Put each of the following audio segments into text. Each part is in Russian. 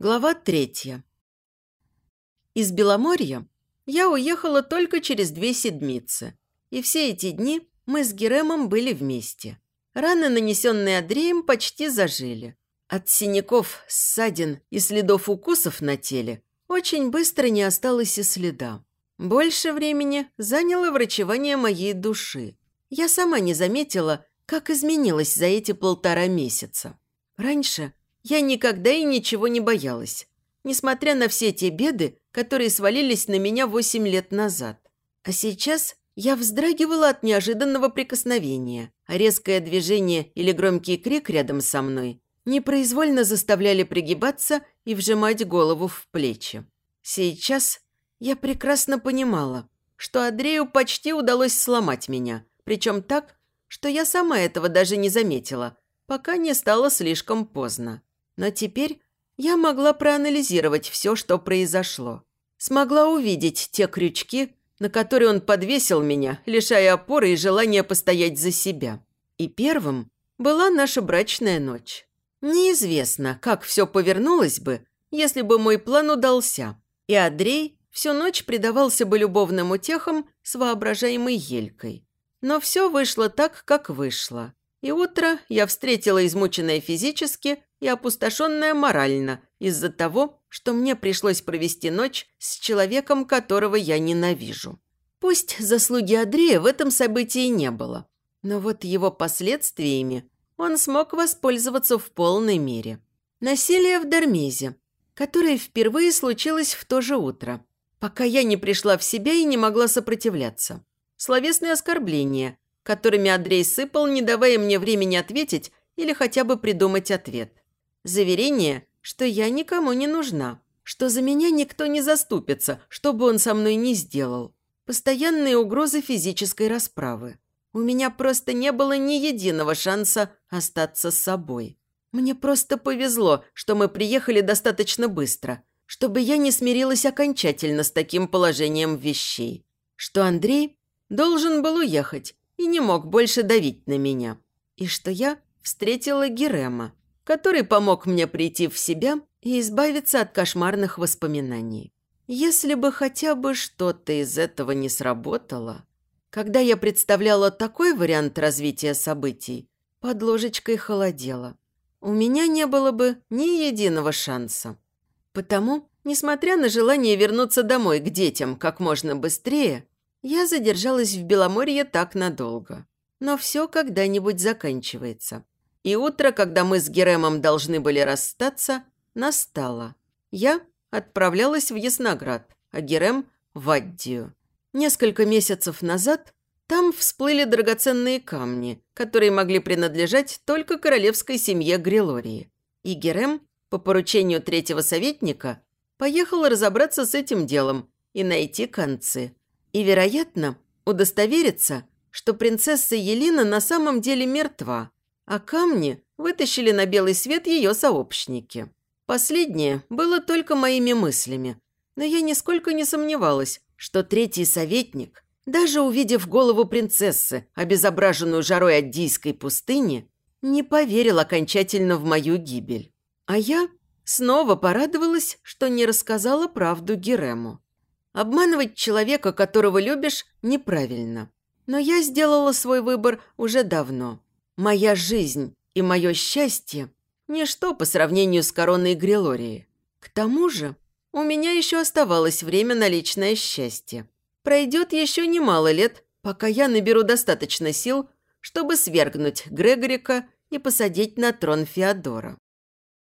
Глава третья. Из Беломорья я уехала только через две седмицы. И все эти дни мы с Геремом были вместе. Раны, нанесенные Андреем, почти зажили. От синяков, ссадин и следов укусов на теле очень быстро не осталось и следа. Больше времени заняло врачевание моей души. Я сама не заметила, как изменилась за эти полтора месяца. Раньше я никогда и ничего не боялась, несмотря на все те беды, которые свалились на меня восемь лет назад. А сейчас я вздрагивала от неожиданного прикосновения, а резкое движение или громкий крик рядом со мной непроизвольно заставляли пригибаться и вжимать голову в плечи. Сейчас я прекрасно понимала, что Андрею почти удалось сломать меня, причем так, что я сама этого даже не заметила, пока не стало слишком поздно. Но теперь я могла проанализировать все, что произошло. Смогла увидеть те крючки, на которые он подвесил меня, лишая опоры и желания постоять за себя. И первым была наша брачная ночь. Неизвестно, как все повернулось бы, если бы мой план удался, и Андрей всю ночь предавался бы любовным утехам с воображаемой елькой. Но все вышло так, как вышло. И утро я встретила измученное физически и опустошенная морально из-за того, что мне пришлось провести ночь с человеком, которого я ненавижу. Пусть заслуги Андрея в этом событии не было, но вот его последствиями он смог воспользоваться в полной мере. Насилие в Дармезе, которое впервые случилось в то же утро, пока я не пришла в себя и не могла сопротивляться. Словесные оскорбления, которыми Андрей сыпал, не давая мне времени ответить или хотя бы придумать ответ. Заверение, что я никому не нужна, что за меня никто не заступится, что бы он со мной ни сделал. Постоянные угрозы физической расправы. У меня просто не было ни единого шанса остаться с собой. Мне просто повезло, что мы приехали достаточно быстро, чтобы я не смирилась окончательно с таким положением вещей. Что Андрей должен был уехать и не мог больше давить на меня. И что я встретила Герема, который помог мне прийти в себя и избавиться от кошмарных воспоминаний. Если бы хотя бы что-то из этого не сработало... Когда я представляла такой вариант развития событий, под ложечкой холодело. У меня не было бы ни единого шанса. Потому, несмотря на желание вернуться домой к детям как можно быстрее, я задержалась в Беломорье так надолго. Но все когда-нибудь заканчивается. И утро, когда мы с Геремом должны были расстаться, настало. Я отправлялась в Ясноград, а Герем – в Аддию. Несколько месяцев назад там всплыли драгоценные камни, которые могли принадлежать только королевской семье Грилории. И Герем, по поручению третьего советника, поехал разобраться с этим делом и найти концы. И, вероятно, удостовериться, что принцесса Елина на самом деле мертва, а камни вытащили на белый свет ее сообщники. Последнее было только моими мыслями, но я нисколько не сомневалась, что третий советник, даже увидев голову принцессы, обезображенную жарой Аддийской пустыни, не поверил окончательно в мою гибель. А я снова порадовалась, что не рассказала правду Герему. Обманывать человека, которого любишь, неправильно. Но я сделала свой выбор уже давно. Моя жизнь и мое счастье – ничто по сравнению с короной Грилории. К тому же у меня еще оставалось время на личное счастье. Пройдет еще немало лет, пока я наберу достаточно сил, чтобы свергнуть Грегорика и посадить на трон Феодора.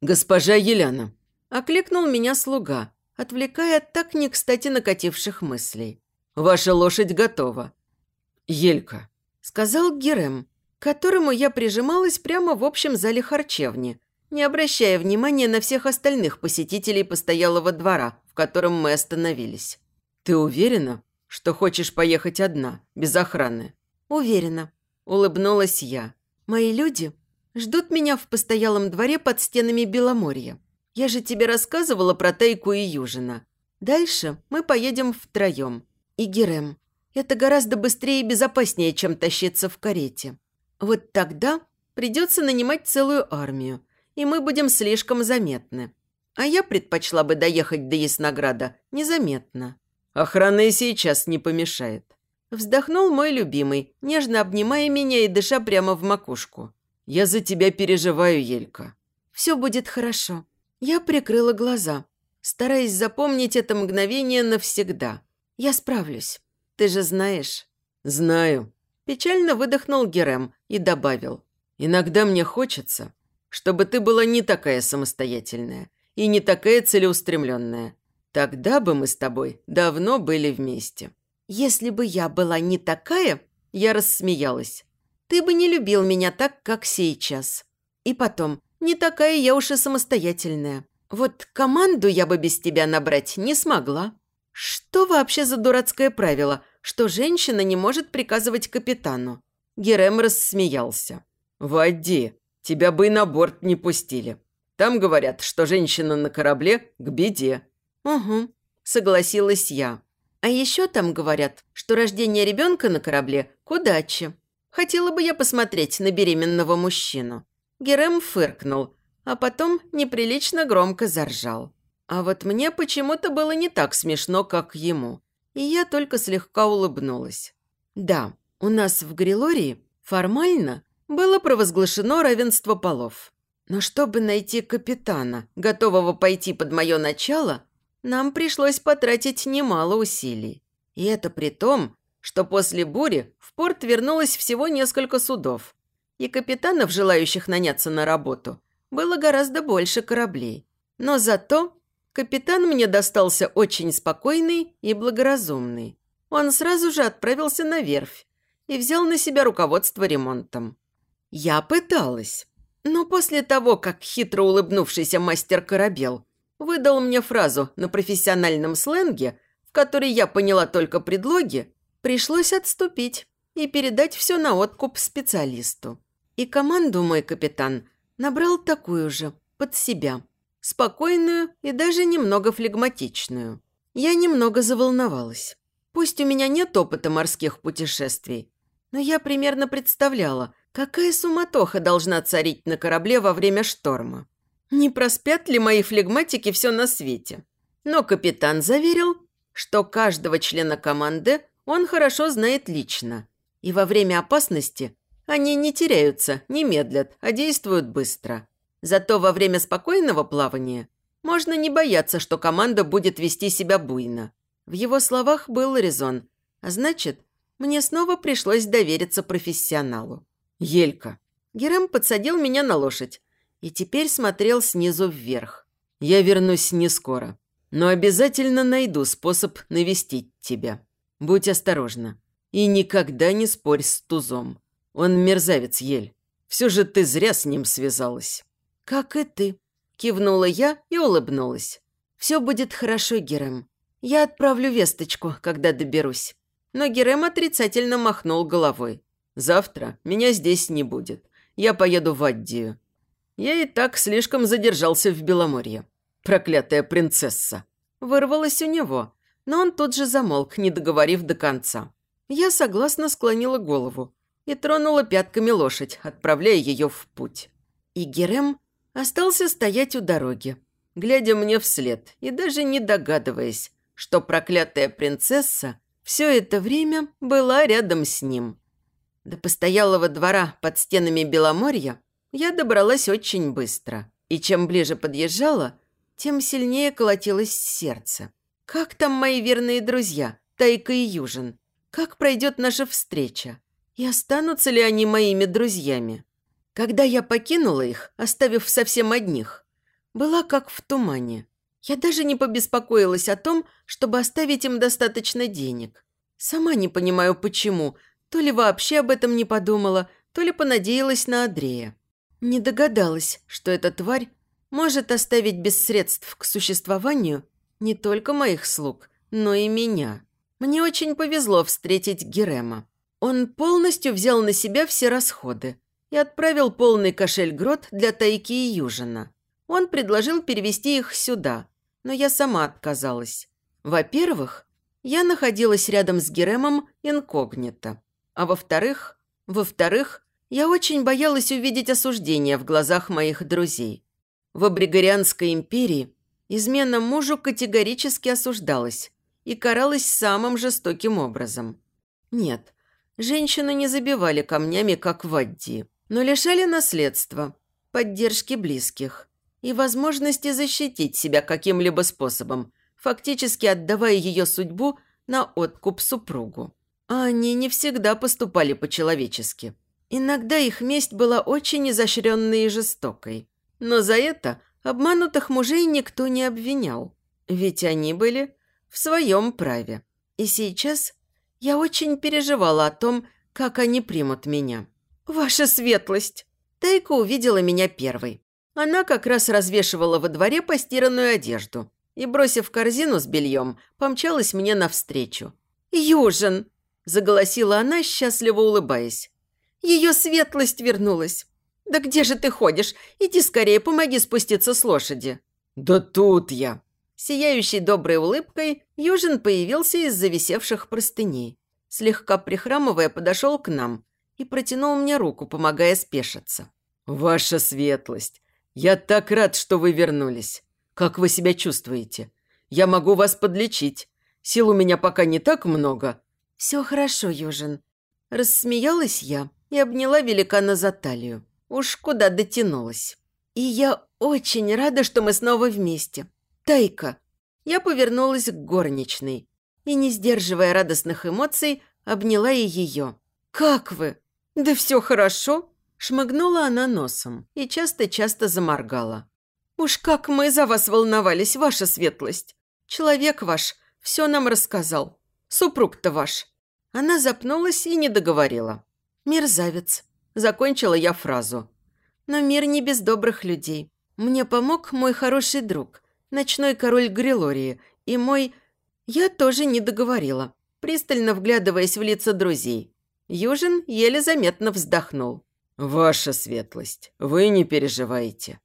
«Госпожа Еляна!» – окликнул меня слуга, отвлекая от так не кстати накативших мыслей. «Ваша лошадь готова». «Елька», – сказал Герем, которому я прижималась прямо в общем зале харчевни, не обращая внимания на всех остальных посетителей постоялого двора, в котором мы остановились. «Ты уверена, что хочешь поехать одна, без охраны?» «Уверена», – улыбнулась я. «Мои люди ждут меня в постоялом дворе под стенами Беломорья. Я же тебе рассказывала про Тайку и Южина. Дальше мы поедем втроем. И Герем. Это гораздо быстрее и безопаснее, чем тащиться в карете. Вот тогда придется нанимать целую армию, и мы будем слишком заметны. А я предпочла бы доехать до Яснограда незаметно. Охрана и сейчас не помешает. Вздохнул мой любимый, нежно обнимая меня и дыша прямо в макушку. «Я за тебя переживаю, Елька». «Все будет хорошо». Я прикрыла глаза, стараясь запомнить это мгновение навсегда. «Я справлюсь. Ты же знаешь». «Знаю». Печально выдохнул Герем и добавил. «Иногда мне хочется, чтобы ты была не такая самостоятельная и не такая целеустремленная. Тогда бы мы с тобой давно были вместе». «Если бы я была не такая...» Я рассмеялась. «Ты бы не любил меня так, как сейчас. И потом, не такая я уж и самостоятельная. Вот команду я бы без тебя набрать не смогла». «Что вообще за дурацкое правило, что женщина не может приказывать капитану?» Герем рассмеялся. «Води, тебя бы и на борт не пустили. Там говорят, что женщина на корабле к беде». «Угу», согласилась я. А еще там говорят, что рождение ребенка на корабле к удаче. Хотела бы я посмотреть на беременного мужчину. Герем фыркнул, а потом неприлично громко заржал. А вот мне почему-то было не так смешно, как ему. И я только слегка улыбнулась. Да, у нас в Грилории формально было провозглашено равенство полов. Но чтобы найти капитана, готового пойти под мое начало, нам пришлось потратить немало усилий. И это при том, что после бури в порт вернулось всего несколько судов. И капитанов, желающих наняться на работу, было гораздо больше кораблей. Но зато капитан мне достался очень спокойный и благоразумный. Он сразу же отправился на верфь и взял на себя руководство ремонтом. Я пыталась, но после того, как хитро улыбнувшийся мастер корабел выдал мне фразу на профессиональном сленге, в которой я поняла только предлоги, пришлось отступить и передать все на откуп специалисту. И команду мой капитан набрал такую же, под себя, спокойную и даже немного флегматичную. Я немного заволновалась. Пусть у меня нет опыта морских путешествий, но я примерно представляла, какая суматоха должна царить на корабле во время шторма. Не проспят ли мои флегматики все на свете? Но капитан заверил, что каждого члена команды он хорошо знает лично. И во время опасности они не теряются, не медлят, а действуют быстро. Зато во время спокойного плавания можно не бояться, что команда будет вести себя буйно. В его словах был резон, а значит, мне снова пришлось довериться профессионалу. «Елька». Герем подсадил меня на лошадь, и теперь смотрел снизу вверх. «Я вернусь не скоро, но обязательно найду способ навестить тебя. Будь осторожна и никогда не спорь с Тузом. Он мерзавец, Ель. Все же ты зря с ним связалась». «Как и ты», – кивнула я и улыбнулась. «Все будет хорошо, Герем. Я отправлю весточку, когда доберусь». Но Герем отрицательно махнул головой. «Завтра меня здесь не будет. Я поеду в Аддию. Я и так слишком задержался в Беломорье. Проклятая принцесса. Вырвалась у него, но он тут же замолк, не договорив до конца. Я согласно склонила голову и тронула пятками лошадь, отправляя ее в путь. И Герем остался стоять у дороги, глядя мне вслед и даже не догадываясь, что проклятая принцесса все это время была рядом с ним. До постоялого двора под стенами Беломорья я добралась очень быстро. И чем ближе подъезжала, тем сильнее колотилось сердце. Как там мои верные друзья, Тайка и Южин? Как пройдет наша встреча? И останутся ли они моими друзьями? Когда я покинула их, оставив совсем одних, была как в тумане. Я даже не побеспокоилась о том, чтобы оставить им достаточно денег. Сама не понимаю, почему. То ли вообще об этом не подумала, то ли понадеялась на Андрея. Не догадалась, что эта тварь может оставить без средств к существованию не только моих слуг, но и меня. Мне очень повезло встретить Герема. Он полностью взял на себя все расходы и отправил полный кошель грот для Тайки и Южина. Он предложил перевести их сюда, но я сама отказалась. Во-первых, я находилась рядом с Геремом инкогнито. А во-вторых, во-вторых, я очень боялась увидеть осуждение в глазах моих друзей. В Абригорианской империи Измена мужу категорически осуждалась и каралась самым жестоким образом. Нет, женщину не забивали камнями, как в Адди, но лишали наследства, поддержки близких и возможности защитить себя каким-либо способом, фактически отдавая ее судьбу на откуп супругу. А они не всегда поступали по-человечески. Иногда их месть была очень изощренной и жестокой. Но за это обманутых мужей никто не обвинял, ведь они были в своем праве. И сейчас я очень переживала о том, как они примут меня. «Ваша светлость!» Тайка увидела меня первой. Она как раз развешивала во дворе постиранную одежду и, бросив корзину с бельем, помчалась мне навстречу. «Южин!» – заголосила она, счастливо улыбаясь. «Ее светлость вернулась! Да где же ты ходишь? Иди скорее, помоги спуститься с лошади!» «Да тут я!» Сияющей доброй улыбкой Южин появился из зависевших простыней. Слегка прихрамывая, подошел к нам и протянул мне руку, помогая спешиться. «Ваша светлость! Я так рад, что вы вернулись. Как вы себя чувствуете? Я могу вас подлечить. Сил у меня пока не так много». «Все хорошо, Южин». Рассмеялась я и обняла великана за талию. Уж куда дотянулась. «И я очень рада, что мы снова вместе. Тайка!» Я повернулась к горничной и, не сдерживая радостных эмоций, обняла и ее. «Как вы?» «Да все хорошо!» Шмыгнула она носом и часто-часто заморгала. «Уж как мы за вас волновались, ваша светлость! Человек ваш все нам рассказал. Супруг-то ваш!» Она запнулась и не договорила. «Мерзавец!» Закончила я фразу. «Но мир не без добрых людей. Мне помог мой хороший друг, ночной король Грилории, и мой... Я тоже не договорила, пристально вглядываясь в лица друзей. Южин еле заметно вздохнул. «Ваша светлость, вы не переживайте.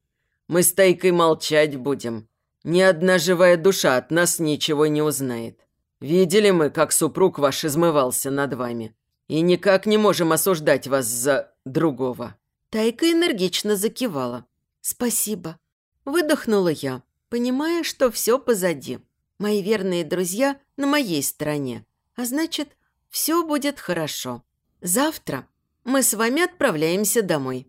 Мы с Тайкой молчать будем. Ни одна живая душа от нас ничего не узнает. Видели мы, как супруг ваш измывался над вами. И никак не можем осуждать вас за другого». Тайка энергично закивала. «Спасибо». Выдохнула я понимая, что все позади. Мои верные друзья на моей стороне, а значит, все будет хорошо. Завтра мы с вами отправляемся домой.